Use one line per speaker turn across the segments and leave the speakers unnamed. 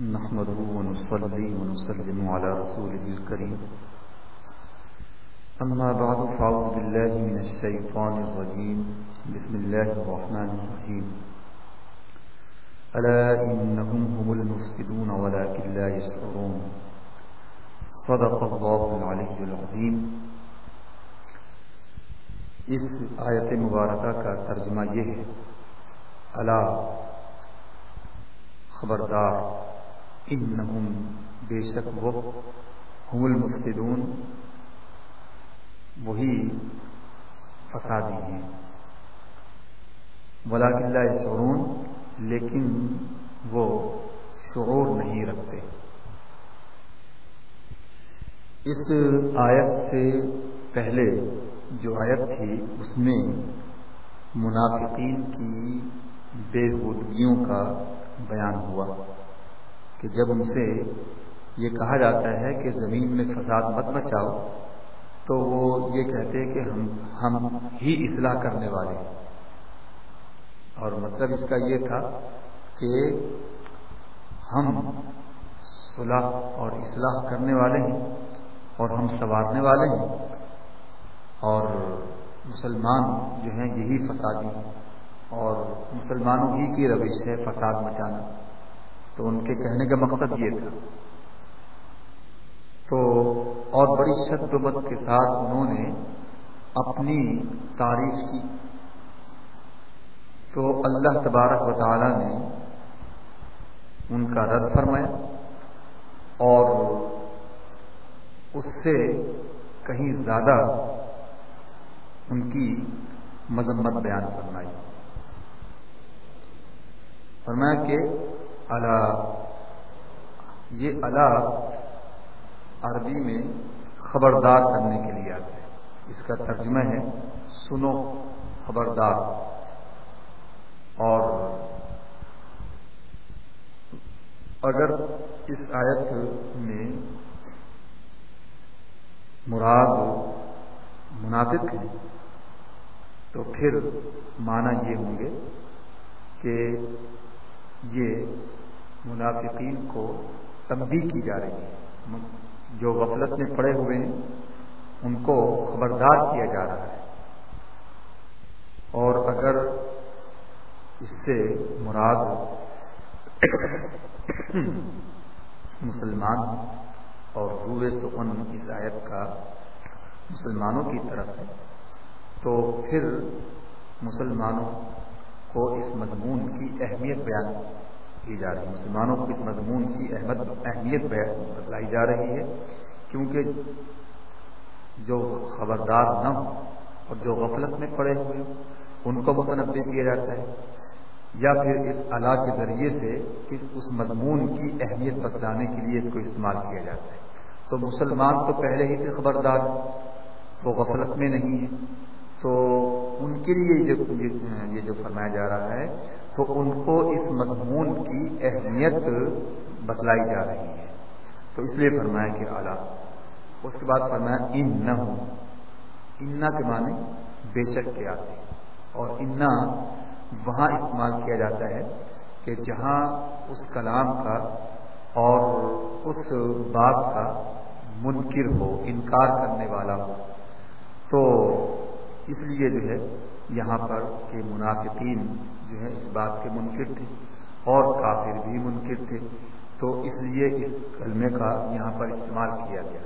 نحمده ونصلي ونسلم على رسوله الكريم. أما بعد فعوذ بالله من الشيطان الرجيم. بسم الله الرحمن الرحيم. ألا إنهم هم المفسدون ولكن لا يشعرون. صدق الله العلي العظيم. اس آیت مبارکہ کا ترجمہ یہ ہے اللہ خبردار. انہم بے شک وہ ہم المفسدون، وہی فسادی ہیں۔ ولاک اللہ شعرون لیکن وہ شعور نہیں رکھتے۔ اس آیت سے پہلے جو آیت تھی، اس میں منافقین کی بے کا بیان ہوا۔ کہ جب ان سے یہ کہا جاتا ہے کہ زمین میں فساد مت بچاؤ تو وہ یہ کہتے کہ ہم ہم ہی اصلاح کرنے والے ہیں۔ اور مطلب اس کا یہ تھا کہ ہم صلاح اور اصلاح کرنے والے ہیں اور ہم سنوارنے والے ہیں۔ اور مسلمان جو ہیں یہی فسادی ہیں۔ اور مسلمانوں ہی کی روش ہے فساد مچانا۔ تو ان کے کہنے کا مقصد یہ تھا۔ تو اور بڑی شد و کے ساتھ انہوں نے اپنی تعریف کی۔ تو اللہ تبارک و تعالی نے ان کا رد فرمایا اور اس سے کہیں زیادہ ان کی مذمت بیان فرمائی۔ فرمایا کہ اللہ یہ اللہ عربی میں خبردار کرنے کے لیے آتا ہے اس کا ترجمہ ہے، سنو خبردار۔ اور اگر اس آیت میں مراد منافق ہیں تو پھر معنی یہ ہوں گے کہ یہ منافقین کو تنبیہ کی جا رہی ہے۔ جو غفلت میں پڑے ہوئے ہیں، ان کو خبردار کیا جا رہا ہے۔ اور اگر اس سے مراد مسلمان اور روئے سکن اس آیت کا مسلمانوں کی طرف ہے، تو پھر مسلمانوں کو اس مضمون کی اہمیت بیان کی جا رہی ہے۔ مسلمانوں کو اس مضمون کی احمد اہمیت بتلائی جا رہی ہے۔ کیونکہ جو خبردار نہ ہو اور جو غفلت میں پڑے ہوئے ان کو متنوع کیا جاتا ہے۔ یا پھر اس اللہ کے ذریعے سے اس مضمون کی اہمیت بتلانے کے لیے اس کو استعمال کیا جاتا ہے۔ تو مسلمان تو پہلے ہی سے خبردار وہ غفلت میں نہیں ہے تو ان کے لیے یہ جو فرمایا جا رہا ہے، تو ان کو اس مضمون کی اہمیت بتلائی جا رہی ہے۔ تو اس لیے فرمایا کہ اعلیٰ، اس کے بعد فرمایا ان نہ ہوں انا کے معنی بے شک کے آتے اور انا وہاں استعمال کیا جاتا ہے کہ جہاں اس کلام کا اور اس بات کا منکر ہو، انکار کرنے والا ہو۔ تو اس لیے جو ہے یہاں پر کہ منافقین جو ہے اس بات کے منکر تھے اور کافر بھی منکر تھے، تو اس لیے اس کلمے کا یہاں پر استعمال کیا گیا۔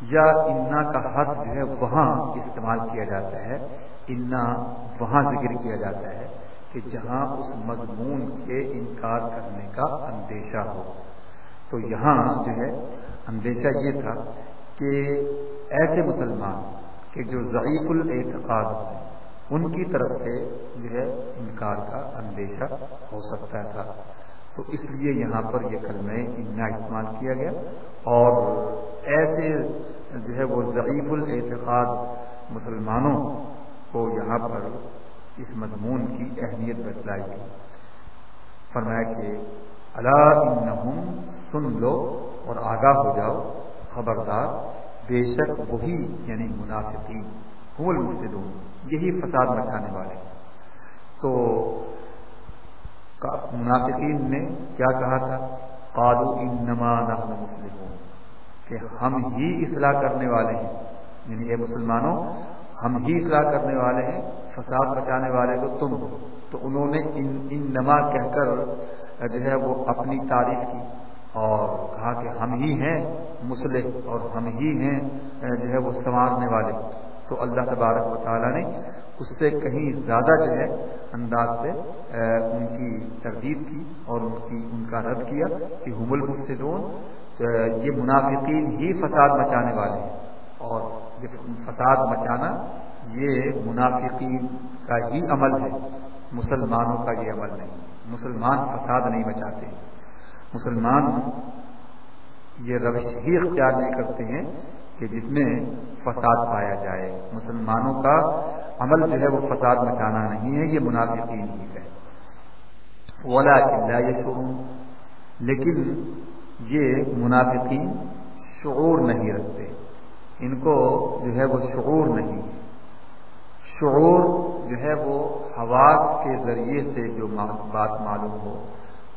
یا انا کا حق جو ہے وہاں استعمال کیا جاتا ہے، انا وہاں ذکر کیا جاتا ہے کہ جہاں اس مضمون کے انکار کرنے کا اندیشہ ہو۔ تو یہاں جو ہے اندیشہ یہ تھا کہ ایسے مسلمان کہ جو ضعیف الاعتقاد ان کی طرف سے جو ہے انکار کا اندیشہ ہو سکتا تھا۔ تو اس لیے یہاں پر یہ کلمہ انا استعمال کیا گیا۔ اور ایسے جو ہے وہ ضعیف الاعتقاد مسلمانوں کو یہاں پر اس مضمون کی اہمیت بتلائی گئی۔ فرمایا کہ اللہ سن لو اور آگاہ ہو جاؤ، خبردار۔ بے شک وہی یعنی منافقین المفسدون، یہی فساد مچانے والے تو منافقین نے کیا کہا تھا؟ قالو انما نحن مسلمون، کہ ہم ہی اصلاح کرنے والے ہیں۔ یعنی اے مسلمانوں، ہم ہی اصلاح کرنے والے ہیں، فساد بچانے والے تو تم ہو۔ تو انہوں نے ان نما کہہ کر جو ہے وہ اپنی تعریف کی۔ اور کہا کہ ہم ہی ہیں مسلح اور ہم ہی ہیں جو ہے وہ سنوارنے والے۔ تو اللہ تبارک و تعالیٰ نے اس سے کہیں زیادہ جو ہے انداز سے ان کی تردید کی اور ان کی، ان کا رد کیا کہ حم المفسدون یہ منافقین ہی فساد مچانے والے ہیں۔ اور یہ فساد مچانا یہ منافقین کا ہی عمل ہے، مسلمانوں کا یہ عمل نہیں۔ مسلمان فساد نہیں مچاتے۔ مسلمان یہ روش ہی اختیار نہیں کرتے ہیں کہ جس میں فساد پایا جائے۔ مسلمانوں کا عمل جو ہے وہ فساد مچانا نہیں ہے، یہ منافقین ہی ہے۔ ولا یہ لیکن یہ منافقین شعور نہیں رکھتے۔ ان کو جو ہے وہ شعور نہیں ہے۔ شعور جو ہے وہ حواس کے ذریعے سے جو بات معلوم ہو۔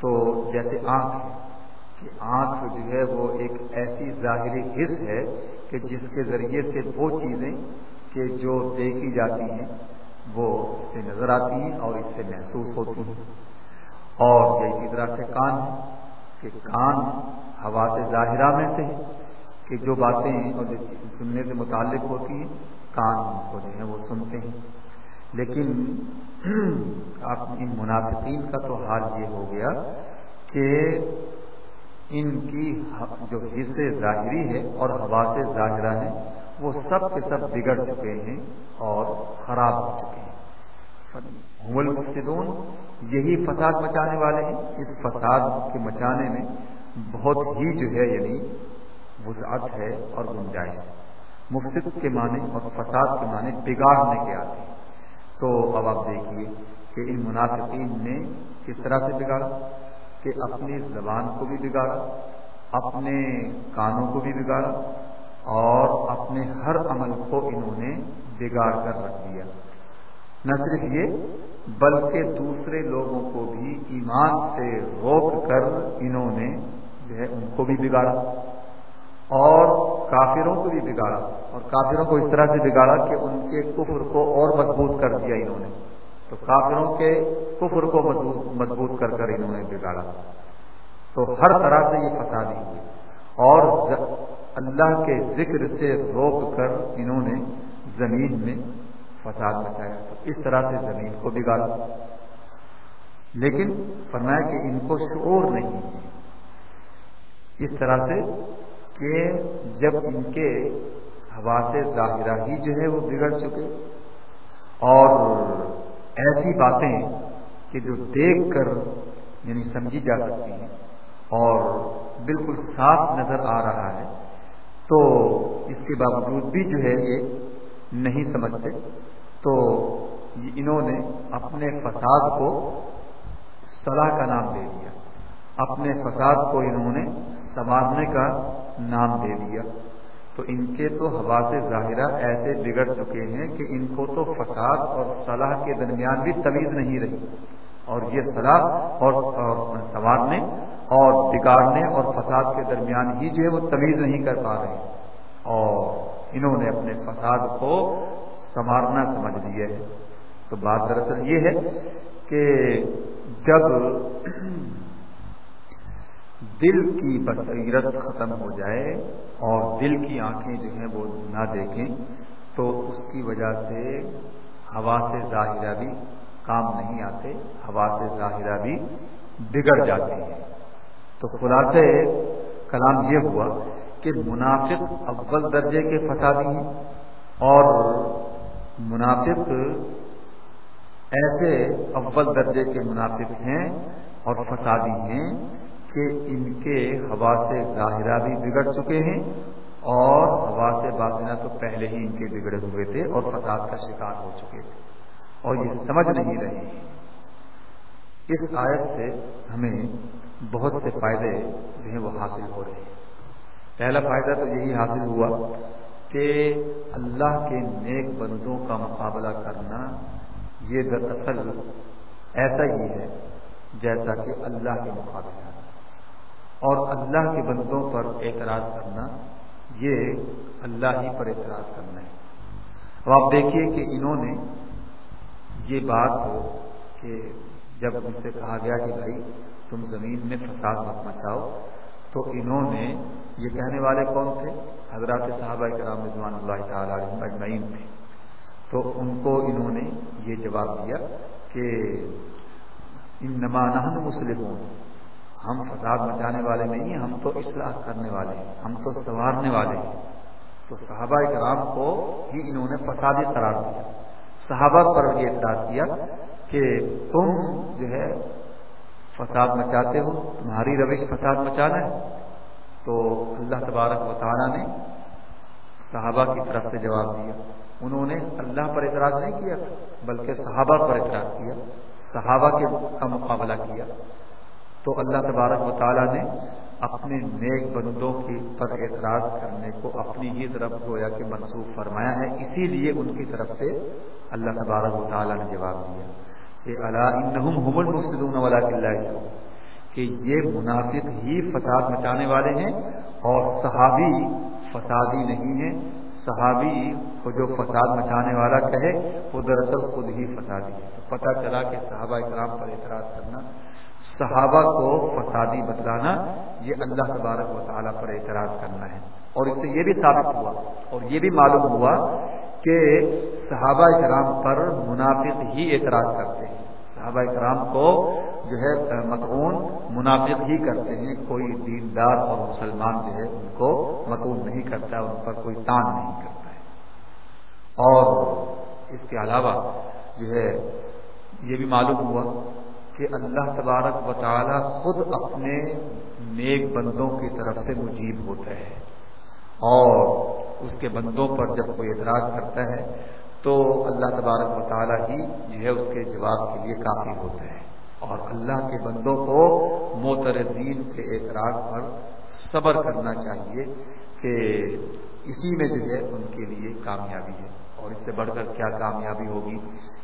تو جیسے آنکھ ہے، کہ آنکھ جو ہے وہ ایک ایسی ظاہری حص ہے کہ جس کے ذریعے سے وہ چیزیں کہ جو دیکھی جاتی ہیں، وہ اس سے نظر آتی ہیں اور اس سے محسوس ہوتی ہیں۔ اور اسی طرح سے کان ہے، کہ کان ہوا سے ظاہرہ میں سے کہ جو باتیں اور جو سننے سے متعلق ہوتی ہیں، کان کو جو ہے وہ سنتے ہیں۔ لیکن آپ ان منافقین کا تو حال یہ ہو گیا کہ ان کی جو حصے ظاہری ہے اور ہوا سے ظاہرہ ہے وہ سب کے سب بگڑ چکے ہیں اور خراب ہو چکے ہیں۔ مفسدون یہی فساد مچانے والے ہیں۔ اس فساد کے مچانے میں بہت ہی جو ہے یعنی وسعت ہے اور گنجائش ہے۔ مفسد کے معنی اور فساد کے معنی بگاڑنے کے آتے ہیں۔ تو اب آپ دیکھیے کہ ان منافقین نے کس طرح سے بگاڑا کہ اپنی زبان کو بھی بگاڑا، اپنے کانوں کو بھی بگاڑا اور اپنے ہر عمل کو انہوں نے بگاڑ کر رکھ دیا۔ نہ صرف یہ، بلکہ دوسرے لوگوں کو بھی ایمان سے روک کر انہوں نے جو ہے ان کو بھی بگاڑا۔ اور کافروں کو بھی بگاڑا اور کافروں کو اس طرح سے بگاڑا کہ ان کے کفر کو اور مضبوط کر دیا انہوں نے۔ تو کافروں کے کفر کو مضبوط کر کر انہوں نے بگاڑا۔ تو ہر طرح سے یہ فسادی ہوئی۔ اور اللہ کے ذکر سے روک کر انہوں نے زمین میں فساد مچایا۔ تو اس طرح سے زمین کو بگاڑا۔ لیکن فرمایا کہ ان کو شعور نہیں ہے۔ اس طرح سے کہ جب ان کے ہوا سے ظاہرہ ہی جو ہے وہ بگڑ چکے اور ایسی باتیں کہ جو دیکھ کر یعنی سمجھی جا سکتی ہیں اور بالکل صاف نظر آ رہا ہے، تو اس کے باوجود بھی جو ہے یہ نہیں سمجھتے۔ تو انہوں نے اپنے فساد کو صلاح کا نام دے دیا۔ اپنے فساد کو انہوں نے سنوارنے کا نام دے دیا۔ تو ان کے تو ہوا سے ظاہرہ ایسے بگڑ چکے ہیں کہ ان کو تو فساد اور صلاح کے درمیان بھی تمیز نہیں رہی۔ اور یہ صلاح اور سنوارنے اور بگاڑنے اور فساد کے درمیان ہی جو ہے وہ تمیز نہیں کر پا رہے۔ اور انہوں نے اپنے فساد کو سنوارنا سمجھ لیا ہے۔ تو بات دراصل یہ ہے کہ جب دل کی بصیرت ختم ہو جائے اور دل کی آنکھیں جو ہیں وہ نہ دیکھیں، تو اس کی وجہ سے ہوا سے ظاہرہ بھی کام نہیں آتے، ہوا سے ظاہرہ بھی بگڑ جاتے ہیں۔ تو خلاصے کلام یہ ہوا کہ منافق اول درجے کے فسادی ہیں اور منافق ایسے اول درجے کے منافق ہیں اور فسادی ہیں۔ کہ ان کے ہوا سے ظاہرہ بھی بگڑ چکے ہیں اور ہوا سے باطنہ تو پہلے ہی ان کے بگڑے ہوئے تھے اور فساد کا شکار ہو چکے تھے۔ اور یہ سمجھ نہیں رہے۔ اس آیت سے ہمیں بہت سے فائدے جو ہیں وہ حاصل ہو رہے ہیں۔ پہلا فائدہ تو یہی حاصل ہوا کہ اللہ کے نیک بندوں کا مقابلہ کرنا یہ دراصل ایسا ہی ہے جیسا کہ اللہ کے مقابلہ اور اللہ کے بندوں پر اعتراض کرنا، یہ اللہ ہی پر اعتراض کرنا ہے۔ اب آپ دیکھیے کہ انہوں نے یہ بات ہو کہ جب ان سے کہا گیا کہ بھائی تم زمین میں فساد مت مچاؤ، تو انہوں نے یہ کہنے والے کون تھے؟ حضرات صحابہ کرام رضوان اللہ تعالیٰ اجمعین تھے۔ تو ان کو انہوں نے یہ جواب دیا کہ ان نمانہ مسلم ہم فساد مچانے والے نہیں ہیں، ہم تو اصلاح کرنے والے ہیں، ہم تو سنوارنے والے ہیں۔ تو صحابہ کرام کو ہی انہوں نے فسادی قرار دیا۔ صحابہ پر یہ اعتراض کیا کہ تم جو ہے فساد مچاتے ہو، تمہاری روش فساد مچانا ہے تو اللہ تبارک و تعالیٰ نے صحابہ کی طرف سے جواب دیا۔ انہوں نے اللہ پر اعتراض نہیں کیا، بلکہ صحابہ پر اعتراض کیا، صحابہ کے کا مقابلہ کیا۔ تو اللہ تبارک و تعالیٰ نے اپنے نیک بندوں کی پر اعتراض کرنے کو اپنی ہی طرف گویا کہ منسوخ فرمایا ہے، اسی لیے ان کی طرف سے اللہ تبارک و تعالیٰ نے جواب دیا۔ کہ اللہ والا کہ یہ منافق ہی فساد مچانے والے ہیں اور صحابی فسادی نہیں ہے صحابی کو جو فساد مچانے والا کہے، وہ دراصل خود ہی فسادی ہے۔ تو پتہ چلا کہ صحابہ اکرام پر اعتراض کرنا صحابہ کو فسادی بتلانا یہ اللہ تبارک و تعالیٰ پر اعتراض کرنا ہے اور اس سے یہ بھی ثابت ہوا اور یہ بھی معلوم ہوا کہ صحابہ کرام پر منافق ہی اعتراض کرتے ہیں۔ صحابہ کرام کو جو ہے متعون منافق ہی کرتے ہیں۔ کوئی دیندار اور مسلمان جو ہے، ان کو متعون نہیں کرتا، ان پر کوئی تان نہیں کرتا ہے۔ اور اس کے علاوہ جو ہے، یہ بھی معلوم ہوا کہ اللہ تبارک و تعالی خود اپنے نیک بندوں کی طرف سے مجیب ہوتا ہے اور اس کے بندوں پر جب کوئی اعتراض کرتا ہے تو اللہ تبارک و تعالی ہی جو ہے اس کے جواب کے لیے کافی ہوتا ہے اور اللہ کے بندوں کو موتردین کے اعتراض پر صبر کرنا چاہیے کہ اسی میں جو ہے ان کے لیے کامیابی ہے اور اس سے بڑھ کر کیا کامیابی ہوگی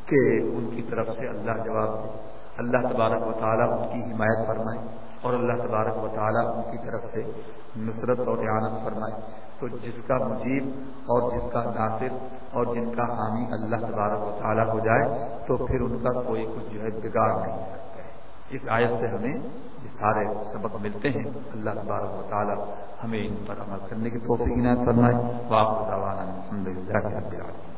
کہ ان کی طرف سے اللہ جواب دے۔ اللہ تبارک و تعالیٰ ان کی حمایت فرمائے اور اللہ تبارک و تعالیٰ ان کی طرف سے نصرت اور اعانت فرمائے۔ تو جس کا مجیب اور جس کا ناصر اور جن کا حامی اللہ تبارک و تعالیٰ ہو جائے تو پھر ان کا کوئی کچھ جو ہے بگاڑ نہیں سکتا ہے۔ اس آیت سے ہمیں یہ سارے سبق ملتے ہیں۔ اللہ تبارک و تعالیٰ ہمیں ان پر عمل کرنے کی توفیق عنایت فرمائے۔ واپس الحمد للہ